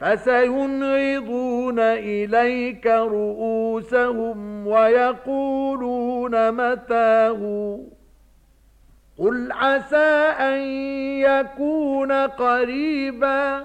فسينعضون إليك رؤوسهم ويقولون متاه. قل عسى أن يكون قريبا.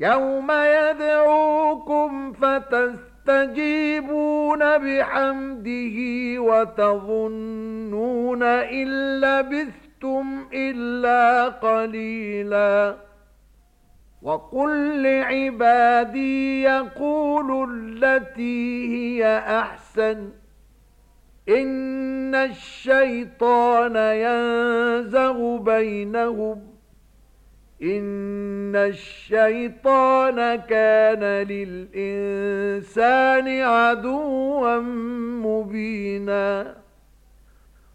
يوم يدعوكم فتستجيبون بحمده وتظنون إن لبثتم إلا قليلاً. وَقُل لِّعِبَادِي يَقُولُوا الَّتِي هِيَ أَحْسَنُ إِنَّ الشَّيْطَانَ يَنزَغُ بَيْنَهُمْ إِنَّ الشَّيْطَانَ كَانَ لِلْإِنسَانِ عَدُوًّا مُّبِينًا